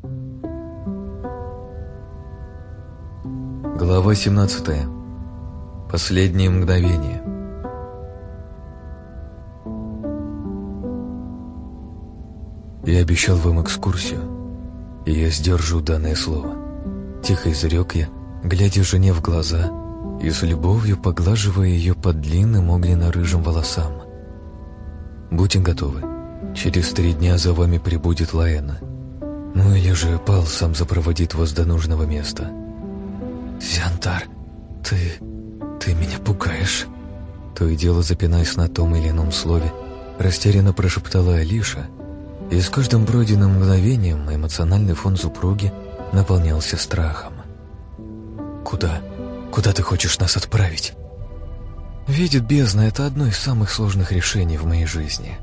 Глава 17. Последние мгновения. Я обещал вам экскурсию, и я сдержу данное слово. Тихо изрек я, глядя жене в глаза и с любовью поглаживая ее под длинным огненно-рыжим волосам. Будьте готовы. Через три дня за вами прибудет Лаэна. Ну или же Пал сам запроводит вас до нужного места. «Зиантар, ты... ты меня пугаешь!» То и дело запинаясь на том или ином слове, растерянно прошептала Алиша, и с каждым пройденным мгновением эмоциональный фон супруги наполнялся страхом. «Куда? Куда ты хочешь нас отправить?» «Видит бездна — это одно из самых сложных решений в моей жизни»,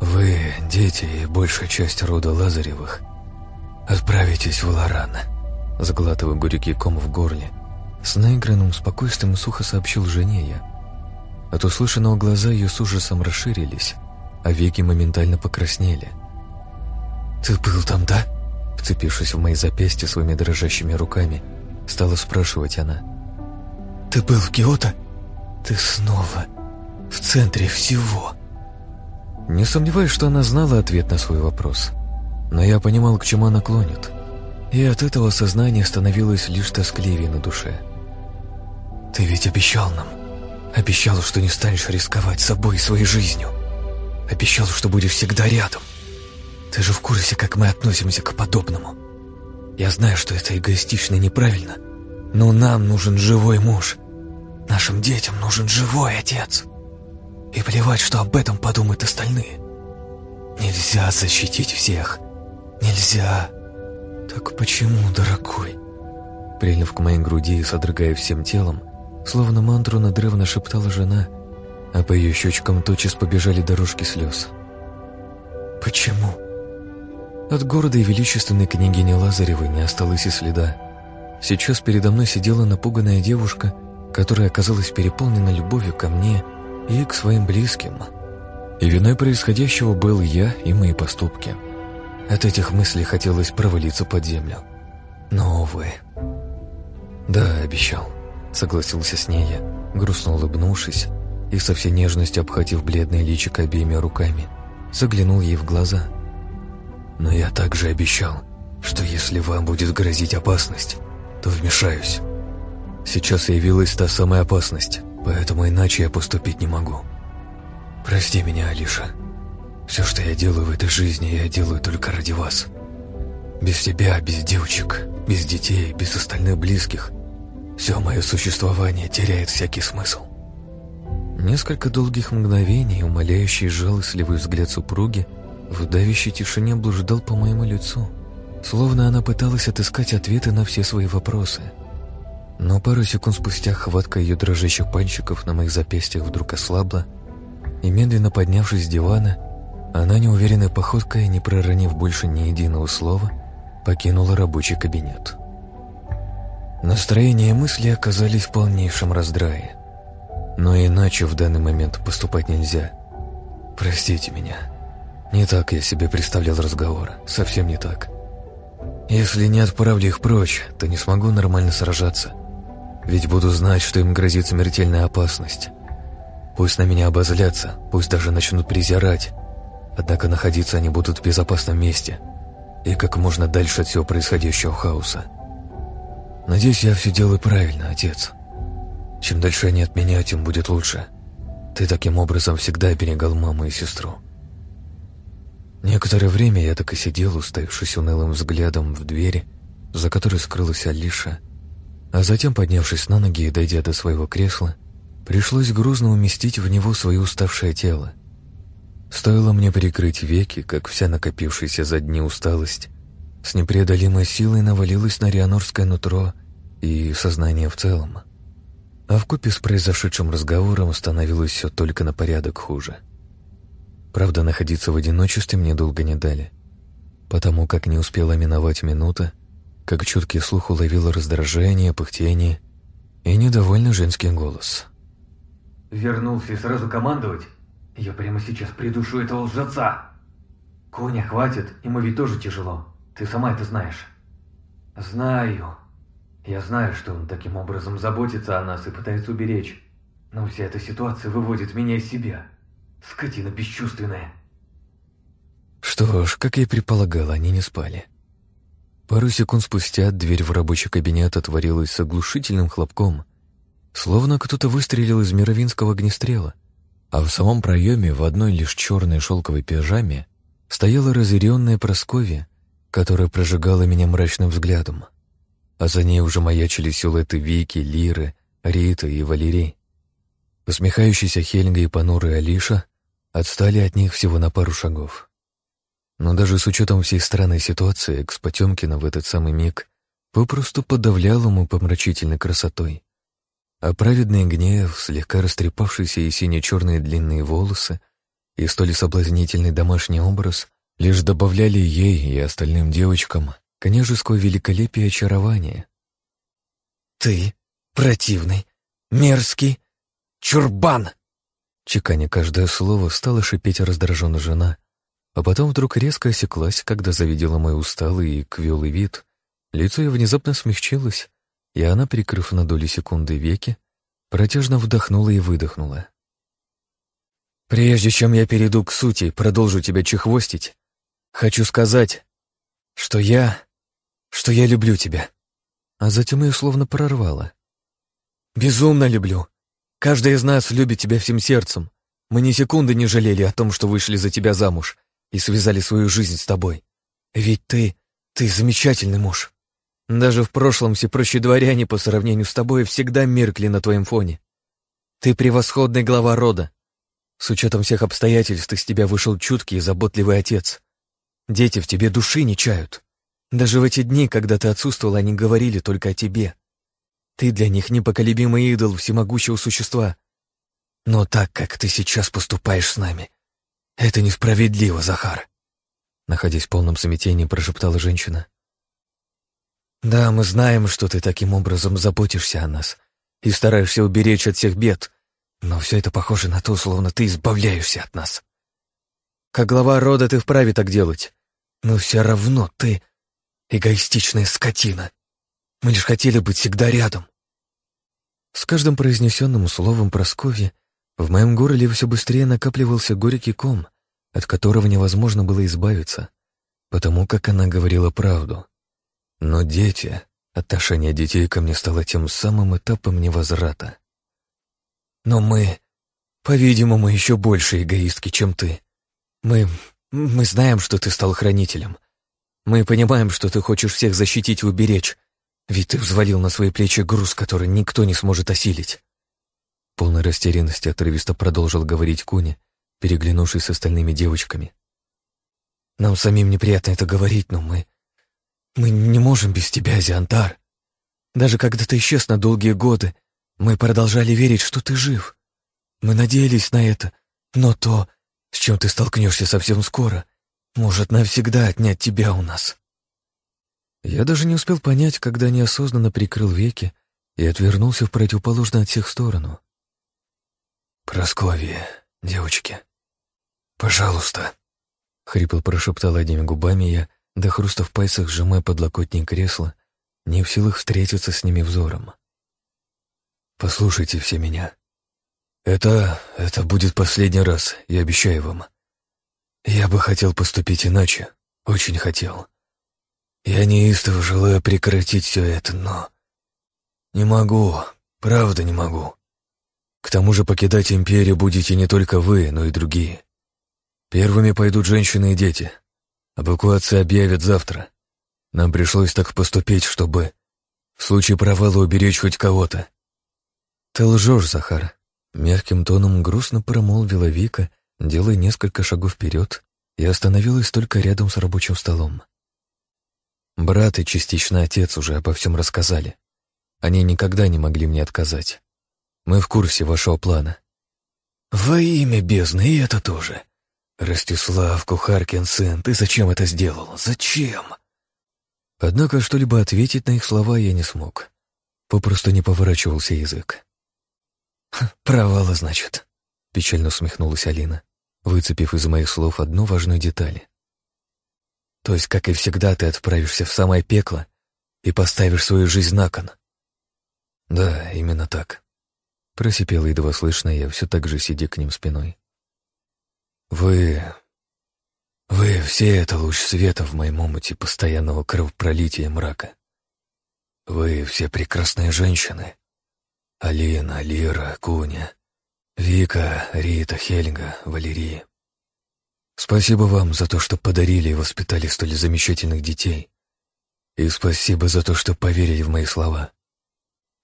вы, дети и большая часть рода Лазаревых, отправитесь в Лоран. Заглатывая горький ком в горле, с наигранным спокойствием сухо сообщил жене я. От услышанного глаза ее с ужасом расширились, а веки моментально покраснели. «Ты был там, да?» Вцепившись в мои запястья своими дрожащими руками, стала спрашивать она. «Ты был в Киото? Ты снова в центре всего!» Не сомневаюсь, что она знала ответ на свой вопрос. Но я понимал, к чему она клонит. И от этого сознание становилось лишь тоскливее на душе. «Ты ведь обещал нам. Обещал, что не станешь рисковать собой и своей жизнью. Обещал, что будешь всегда рядом. Ты же в курсе, как мы относимся к подобному. Я знаю, что это эгоистично и неправильно, но нам нужен живой муж. Нашим детям нужен живой отец». И плевать, что об этом подумают остальные. Нельзя защитить всех. Нельзя. Так почему, дорогой? Прильнув к моей груди и содрогая всем телом, словно мантру надрывно шептала жена, а по ее щечкам тотчас побежали дорожки слез. Почему? От города и величественной княгини Лазаревой не осталось и следа. Сейчас передо мной сидела напуганная девушка, которая оказалась переполнена любовью ко мне и к своим близким. И виной происходящего был я и мои поступки. От этих мыслей хотелось провалиться под землю. Но, увы. «Да, обещал», — согласился с ней я, грустно улыбнувшись и со всей нежностью обхватив бледное личико обеими руками, заглянул ей в глаза. «Но я также обещал, что если вам будет грозить опасность, то вмешаюсь. Сейчас явилась та самая опасность, Поэтому иначе я поступить не могу. Прости меня, Алиша. Все, что я делаю в этой жизни, я делаю только ради вас. Без тебя, без девочек, без детей, без остальных близких, все мое существование теряет всякий смысл. Несколько долгих мгновений умоляющий жалостливый взгляд супруги в давящей тишине блуждал по моему лицу, словно она пыталась отыскать ответы на все свои вопросы – но пару секунд спустя хватка ее дрожащих пальчиков на моих запястьях вдруг ослабла, и медленно поднявшись с дивана, она неуверенной походкой, не проронив больше ни единого слова, покинула рабочий кабинет. Настроение и мысли оказались в полнейшем раздрае. Но иначе в данный момент поступать нельзя. Простите меня. Не так я себе представлял разговор, совсем не так. Если не отправлю их прочь, то не смогу нормально сражаться. Ведь буду знать, что им грозит смертельная опасность. Пусть на меня обозлятся, пусть даже начнут презирать. Однако находиться они будут в безопасном месте и как можно дальше от всего происходящего хаоса. Надеюсь, я все делаю правильно, отец. Чем дальше они от меня, тем будет лучше. Ты таким образом всегда оберегал маму и сестру. Некоторое время я так и сидел, уставившись унылым взглядом в двери, за которой скрылась Алиша, а затем, поднявшись на ноги и дойдя до своего кресла, пришлось грузно уместить в него свое уставшее тело. Стоило мне прикрыть веки, как вся накопившаяся за дни усталость с непреодолимой силой навалилась на рианорское нутро и сознание в целом. А вкупе с произошедшим разговором становилось все только на порядок хуже. Правда, находиться в одиночестве мне долго не дали, потому как не успела миновать минута, как чуткий слух уловил раздражение, пыхтение и недовольный женский голос. «Вернулся и сразу командовать? Я прямо сейчас придушу этого лжеца! Коня хватит, ему ведь тоже тяжело. Ты сама это знаешь. Знаю. Я знаю, что он таким образом заботится о нас и пытается уберечь. Но вся эта ситуация выводит меня из себя. Скотина бесчувственная. Что ж, как я и предполагал, они не спали. Пару секунд спустя дверь в рабочий кабинет отворилась с оглушительным хлопком, словно кто-то выстрелил из мировинского огнестрела, а в самом проеме в одной лишь черной шелковой пижаме стояла разъяренная Просковья, которая прожигала меня мрачным взглядом, а за ней уже маячили силуэты Вики, Лиры, Риты и Валерий. Усмехающийся Хельга и понурый Алиша отстали от них всего на пару шагов. Но даже с учетом всей странной ситуации, экс Потемкина в этот самый миг попросту подавлял ему помрачительной красотой. А праведный гнев, слегка растрепавшиеся и сине-черные длинные волосы и столь соблазнительный домашний образ лишь добавляли ей и остальным девочкам княжеского великолепия и очарования. «Ты противный, мерзкий чурбан!» Чеканя каждое слово, стала шипеть раздраженная жена, а потом вдруг резко осеклась, когда завидела мой усталый и квелый вид. Лицо ее внезапно смягчилось, и она, прикрыв на долю секунды веки, протяжно вдохнула и выдохнула. «Прежде чем я перейду к сути, продолжу тебя чехвостить, хочу сказать, что я... что я люблю тебя». А затем ее словно прорвало. «Безумно люблю. Каждый из нас любит тебя всем сердцем. Мы ни секунды не жалели о том, что вышли за тебя замуж и связали свою жизнь с тобой. Ведь ты... ты замечательный муж. Даже в прошлом все прочие дворяне по сравнению с тобой всегда меркли на твоем фоне. Ты превосходный глава рода. С учетом всех обстоятельств из тебя вышел чуткий и заботливый отец. Дети в тебе души не чают. Даже в эти дни, когда ты отсутствовал, они говорили только о тебе. Ты для них непоколебимый идол всемогущего существа. Но так, как ты сейчас поступаешь с нами, это несправедливо, Захар. Находясь в полном смятении, прошептала женщина. Да, мы знаем, что ты таким образом заботишься о нас и стараешься уберечь от всех бед, но все это похоже на то, словно ты избавляешься от нас. Как глава рода ты вправе так делать, но все равно ты эгоистичная скотина. Мы лишь хотели быть всегда рядом. С каждым произнесенным словом Прасковья в моем горле все быстрее накапливался горький ком, от которого невозможно было избавиться, потому как она говорила правду. Но дети, отношение детей ко мне стало тем самым этапом невозврата. Но мы, по-видимому, еще больше эгоистки, чем ты. Мы... мы знаем, что ты стал хранителем. Мы понимаем, что ты хочешь всех защитить и уберечь, ведь ты взвалил на свои плечи груз, который никто не сможет осилить. Полной растерянности отрывисто продолжил говорить Куни, переглянувшись с остальными девочками. Нам самим неприятно это говорить, но мы мы не можем без тебя, Зиантар. Даже когда ты исчез на долгие годы, мы продолжали верить, что ты жив. Мы надеялись на это, но то, с чем ты столкнешься совсем скоро, может навсегда отнять тебя у нас. Я даже не успел понять, когда неосознанно прикрыл веки и отвернулся в противоположную от всех сторону. «Просковья, девочки, пожалуйста», — хрипло прошептал одними губами я, до хруста в пальцах сжимая подлокотник кресла, не в силах встретиться с ними взором. «Послушайте все меня. Это... это будет последний раз, я обещаю вам. Я бы хотел поступить иначе, очень хотел. Я неистово желаю прекратить все это, но... Не могу, правда не могу. К тому же покидать империю будете не только вы, но и другие. Первыми пойдут женщины и дети, Эвакуацию объявят завтра. Нам пришлось так поступить, чтобы в случае провала уберечь хоть кого-то. Ты лжешь, Захар. Мягким тоном грустно промолвила Вика, делая несколько шагов вперед, и остановилась только рядом с рабочим столом. Брат и частично отец уже обо всем рассказали. Они никогда не могли мне отказать. Мы в курсе вашего плана. Во имя бездны, и это тоже. «Ростислав, Кухаркин сын, ты зачем это сделал? Зачем?» Однако что-либо ответить на их слова я не смог. Попросту не поворачивался язык. «Провала, значит», — печально усмехнулась Алина, выцепив из моих слов одну важную деталь. То есть, как и всегда, ты отправишься в самое пекло и поставишь свою жизнь на кон. Да, именно так. Просипела едва слышно, я все так же сидя к ним спиной. Вы... Вы все это луч света в моем омуте постоянного кровопролития мрака. Вы все прекрасные женщины. Алина, Лира, Куня, Вика, Рита, Хельга, Валерия. Спасибо вам за то, что подарили и воспитали столь замечательных детей. И спасибо за то, что поверили в мои слова.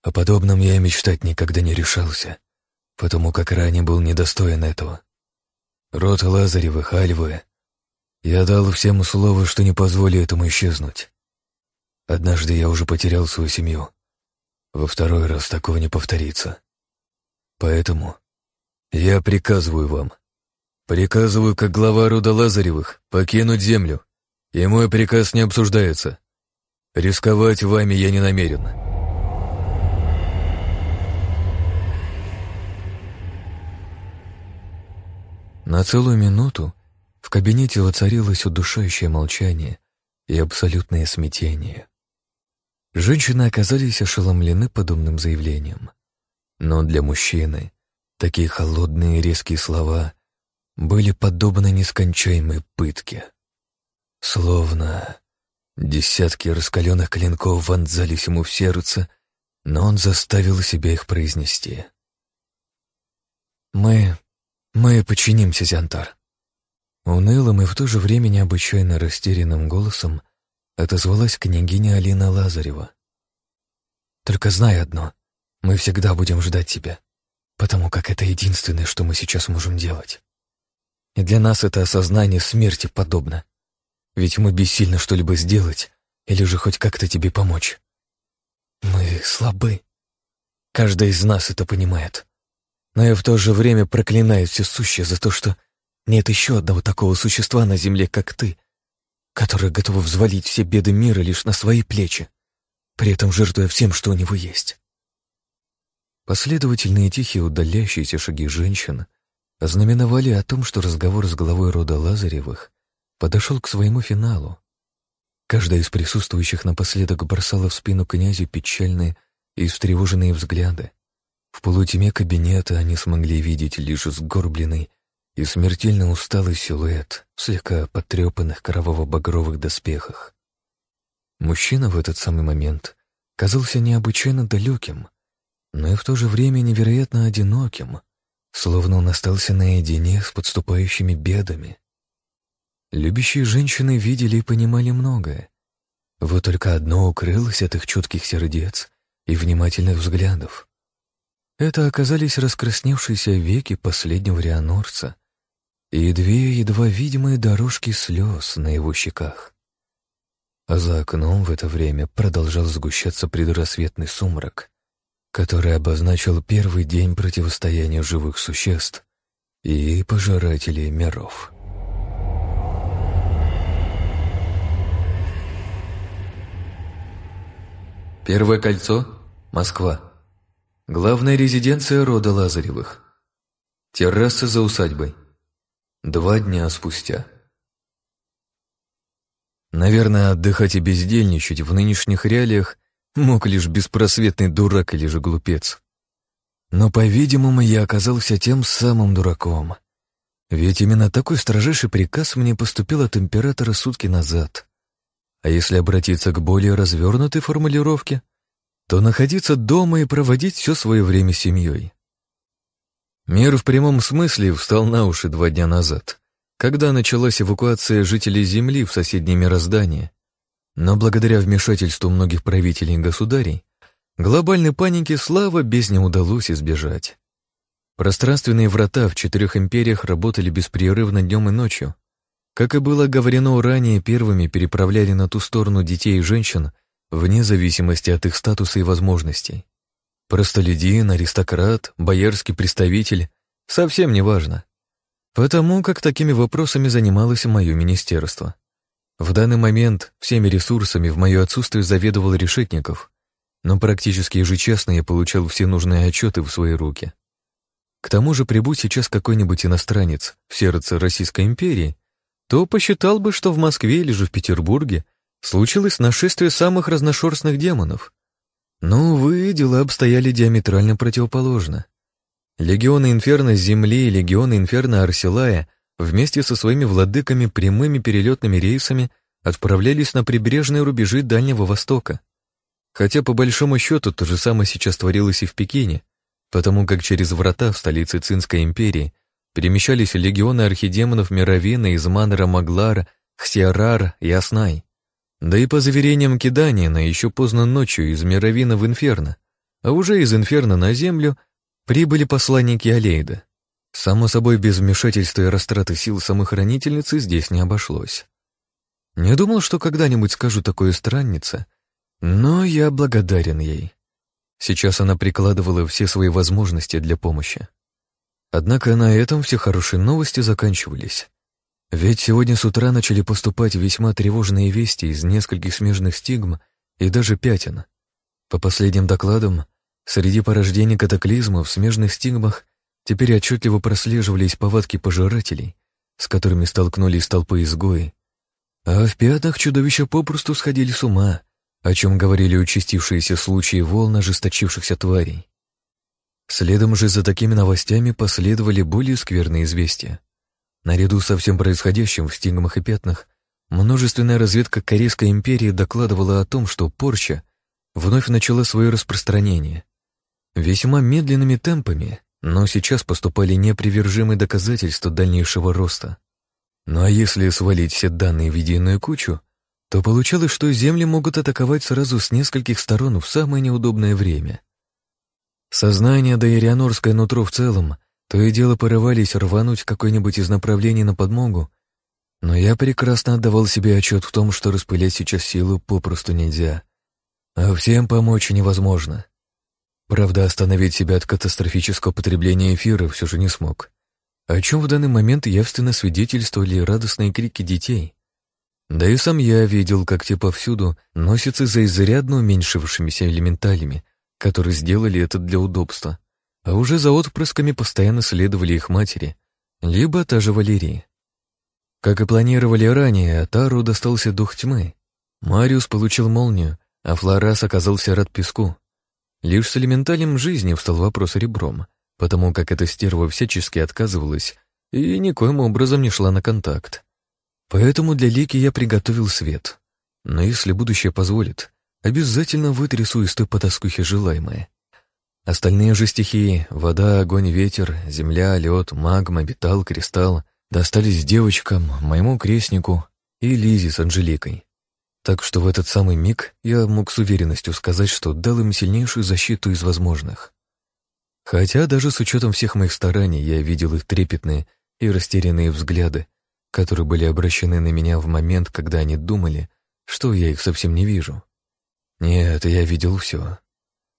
О подобном я и мечтать никогда не решался, потому как ранее был недостоин этого. Род Лазаревых, Альвы. Я дал всем слово, что не позволю этому исчезнуть. Однажды я уже потерял свою семью. Во второй раз такого не повторится. Поэтому я приказываю вам, приказываю как глава рода Лазаревых покинуть землю, и мой приказ не обсуждается. Рисковать вами я не намерен. На целую минуту в кабинете воцарилось удушающее молчание и абсолютное смятение. Женщины оказались ошеломлены подобным заявлением. Но для мужчины такие холодные и резкие слова были подобны нескончаемой пытке. Словно десятки раскаленных клинков вонзались ему в сердце, но он заставил себя их произнести. «Мы «Мы подчинимся, Зянтар». Унылым и в то же время необычайно растерянным голосом отозвалась княгиня Алина Лазарева. «Только знай одно, мы всегда будем ждать тебя, потому как это единственное, что мы сейчас можем делать. И для нас это осознание смерти подобно, ведь мы бессильно что-либо сделать или же хоть как-то тебе помочь. Мы слабы. Каждый из нас это понимает но я в то же время проклинаю все сущее за то, что нет еще одного такого существа на земле, как ты, которое готово взвалить все беды мира лишь на свои плечи, при этом жертвуя всем, что у него есть. Последовательные тихие удаляющиеся шаги женщин ознаменовали о том, что разговор с главой рода Лазаревых подошел к своему финалу. Каждая из присутствующих напоследок бросала в спину князю печальные и встревоженные взгляды, в полутьме кабинета они смогли видеть лишь сгорбленный и смертельно усталый силуэт в слегка потрепанных кроваво-багровых доспехах. Мужчина в этот самый момент казался необычайно далеким, но и в то же время невероятно одиноким, словно он остался наедине с подступающими бедами. Любящие женщины видели и понимали многое. Вот только одно укрылось от их чутких сердец и внимательных взглядов. Это оказались раскрасневшиеся веки последнего рианорца и две едва видимые дорожки слез на его щеках. А за окном в это время продолжал сгущаться предрассветный сумрак, который обозначил первый день противостояния живых существ и пожирателей миров. Первое кольцо — Москва. Главная резиденция рода Лазаревых. Терраса за усадьбой. Два дня спустя. Наверное, отдыхать и бездельничать в нынешних реалиях мог лишь беспросветный дурак или же глупец. Но, по-видимому, я оказался тем самым дураком. Ведь именно такой строжайший приказ мне поступил от императора сутки назад. А если обратиться к более развернутой формулировке — то находиться дома и проводить все свое время с семьей. Мир в прямом смысле встал на уши два дня назад, когда началась эвакуация жителей Земли в соседнее мироздание. Но благодаря вмешательству многих правителей и государей, глобальной паники слава без не удалось избежать. Пространственные врата в четырех империях работали беспрерывно днем и ночью. Как и было говорено ранее, первыми переправляли на ту сторону детей и женщин, вне зависимости от их статуса и возможностей. Простолюдин, аристократ, боярский представитель — совсем не важно. Потому как такими вопросами занималось мое министерство. В данный момент всеми ресурсами в мое отсутствие заведовал Решетников, но практически ежечасно я получал все нужные отчеты в свои руки. К тому же прибудь сейчас какой-нибудь иностранец в сердце Российской империи, то посчитал бы, что в Москве или же в Петербурге случилось нашествие самых разношерстных демонов. Но, увы, дела обстояли диаметрально противоположно. Легионы Инферно Земли и легионы Инферно Арсилая вместе со своими владыками прямыми перелетными рейсами отправлялись на прибрежные рубежи Дальнего Востока. Хотя, по большому счету, то же самое сейчас творилось и в Пекине, потому как через врата в столице Цинской империи перемещались легионы архидемонов Мировина, Изманера, Маглара, Хсиарар и Аснай. Да и по заверениям Киданина, еще поздно ночью из Мировина в Инферно, а уже из Инферно на Землю прибыли посланники Алейда. Само собой, без вмешательства и растраты сил самой хранительницы здесь не обошлось. Не думал, что когда-нибудь скажу такое страннице, но я благодарен ей. Сейчас она прикладывала все свои возможности для помощи. Однако на этом все хорошие новости заканчивались. Ведь сегодня с утра начали поступать весьма тревожные вести из нескольких смежных стигм и даже пятен. По последним докладам, среди порождений катаклизма в смежных стигмах теперь отчетливо прослеживались повадки пожирателей, с которыми столкнулись толпы изгои. А в пятнах чудовища попросту сходили с ума, о чем говорили участившиеся случаи волн ожесточившихся тварей. Следом же за такими новостями последовали более скверные известия. Наряду со всем происходящим в стигмах и пятнах, множественная разведка Корейской империи докладывала о том, что порча вновь начала свое распространение. Весьма медленными темпами, но сейчас поступали непривержимые доказательства дальнейшего роста. Ну а если свалить все данные в единую кучу, то получалось, что земли могут атаковать сразу с нескольких сторон в самое неудобное время. Сознание, да и нутро в целом то и дело порывались рвануть какой-нибудь из направлений на подмогу, но я прекрасно отдавал себе отчет в том, что распылять сейчас силу попросту нельзя, а всем помочь невозможно. Правда, остановить себя от катастрофического потребления эфира все же не смог, о чем в данный момент явственно свидетельствовали радостные крики детей. Да и сам я видел, как те повсюду носятся за изрядно уменьшившимися элементалями, которые сделали это для удобства а уже за отпрысками постоянно следовали их матери, либо та же Валерия. Как и планировали ранее, Атару достался дух тьмы. Мариус получил молнию, а Флорас оказался рад песку. Лишь с элементалем жизни встал вопрос ребром, потому как эта стерва всячески отказывалась и никоим образом не шла на контакт. Поэтому для Лики я приготовил свет. Но если будущее позволит, обязательно вытрясу из той потаскухи желаемое. Остальные же стихии — вода, огонь, ветер, земля, лед, магма, металл, кристалл — достались девочкам, моему крестнику и Лизе с Анжеликой. Так что в этот самый миг я мог с уверенностью сказать, что дал им сильнейшую защиту из возможных. Хотя даже с учетом всех моих стараний я видел их трепетные и растерянные взгляды, которые были обращены на меня в момент, когда они думали, что я их совсем не вижу. Нет, я видел все.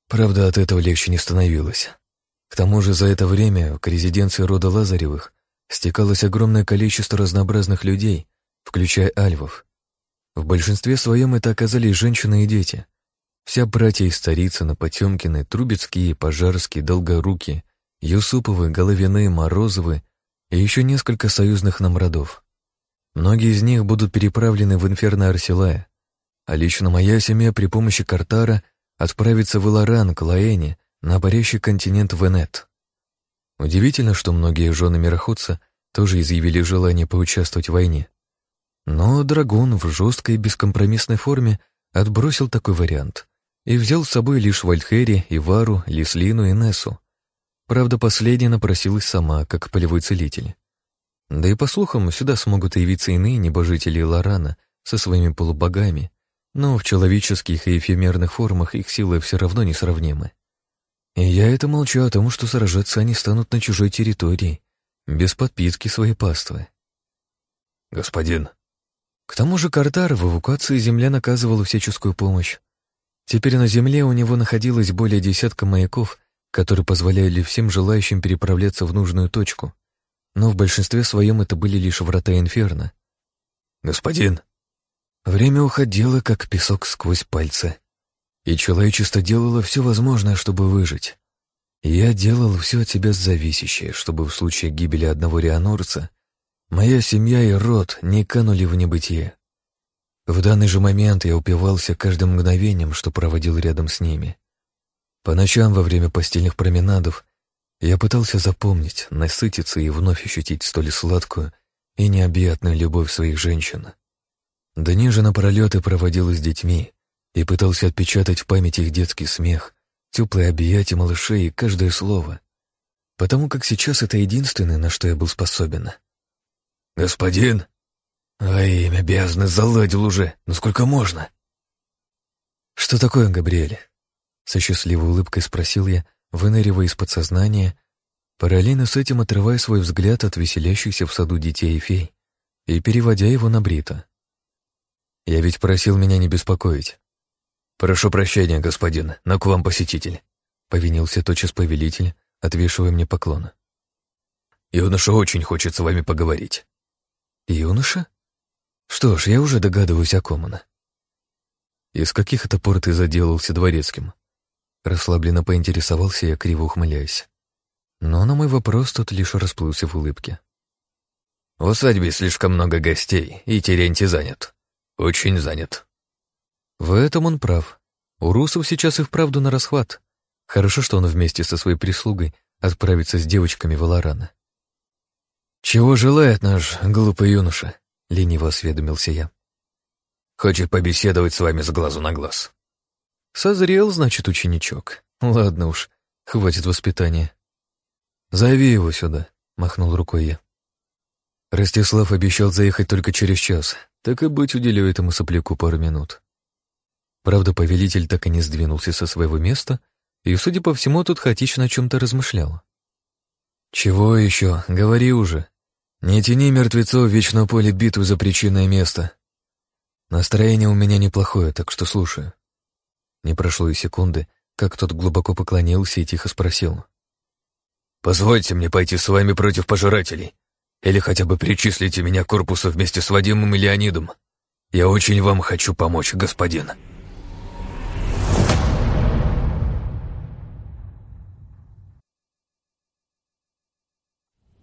Правда, от этого легче не становилось. К тому же за это время к резиденции рода Лазаревых стекалось огромное количество разнообразных людей, включая альвов. В большинстве своем это оказались женщины и дети. Вся братья из Старицына, Потемкины, Трубецкие, Пожарские, Долгоруки, Юсуповы, Головины, Морозовы и еще несколько союзных нам родов. Многие из них будут переправлены в инферно Арсилая, а лично моя семья при помощи Картара — отправиться в Илоран к Лаэне на парящий континент Венет. Удивительно, что многие жены мироходца тоже изъявили желание поучаствовать в войне. Но Драгун в жесткой бескомпромиссной форме отбросил такой вариант и взял с собой лишь Вальдхери, Ивару, Лислину и Нессу. Правда, последняя напросилась сама, как полевой целитель. Да и по слухам, сюда смогут явиться иные небожители Лорана со своими полубогами, но в человеческих и эфемерных формах их силы все равно несравнимы. И я это молчу о том, что сражаться они станут на чужой территории, без подпитки своей паствы. «Господин». К тому же Картар в эвакуации земля наказывала всяческую помощь. Теперь на земле у него находилось более десятка маяков, которые позволяли всем желающим переправляться в нужную точку. Но в большинстве своем это были лишь врата Инферно. «Господин», Время уходило, как песок сквозь пальцы. И человечество делало все возможное, чтобы выжить. Я делал все от тебя зависящее, чтобы в случае гибели одного рианорца Моя семья и род не канули в небытие. В данный же момент я упивался каждым мгновением, что проводил рядом с ними. По ночам во время постельных променадов я пытался запомнить, насытиться и вновь ощутить столь сладкую и необъятную любовь своих женщин. Дни же напролет и проводил с детьми и пытался отпечатать в памяти их детский смех, теплые объятия малышей и каждое слово, потому как сейчас это единственное, на что я был способен. «Господин!» «А имя бездны заладил уже, ну сколько можно?» «Что такое, Габриэль?» Со счастливой улыбкой спросил я, выныривая из подсознания, параллельно с этим отрывая свой взгляд от веселящихся в саду детей и фей и переводя его на Брита. «Я ведь просил меня не беспокоить». «Прошу прощения, господин, но к вам посетитель», — повинился тотчас повелитель, отвешивая мне поклон. «Юноша очень хочет с вами поговорить». «Юноша? Что ж, я уже догадываюсь о ком она». «Из каких это пор ты заделался дворецким?» Расслабленно поинтересовался я, криво ухмыляясь. Но на мой вопрос тот лишь расплылся в улыбке. «В усадьбе слишком много гостей, и Терентий занят. Очень занят». В этом он прав. У русов сейчас и вправду на расхват. Хорошо, что он вместе со своей прислугой отправится с девочками в Аларана. «Чего желает наш глупый юноша?» — лениво осведомился я. «Хочет побеседовать с вами с глазу на глаз». Созрел, значит, ученичок. Ладно уж, хватит воспитания. Зови его сюда, махнул рукой я. Ростислав обещал заехать только через час, так и быть уделю этому сопляку пару минут. Правда, повелитель так и не сдвинулся со своего места, и, судя по всему, тут хаотично о чем-то размышлял. «Чего еще? Говори уже. Не тяни мертвецов в вечное поле битвы за причинное место. Настроение у меня неплохое, так что слушаю». Не прошло и секунды, как тот глубоко поклонился и тихо спросил. «Позвольте мне пойти с вами против пожирателей, или хотя бы причислите меня к корпусу вместе с Вадимом и Леонидом. Я очень вам хочу помочь, господин».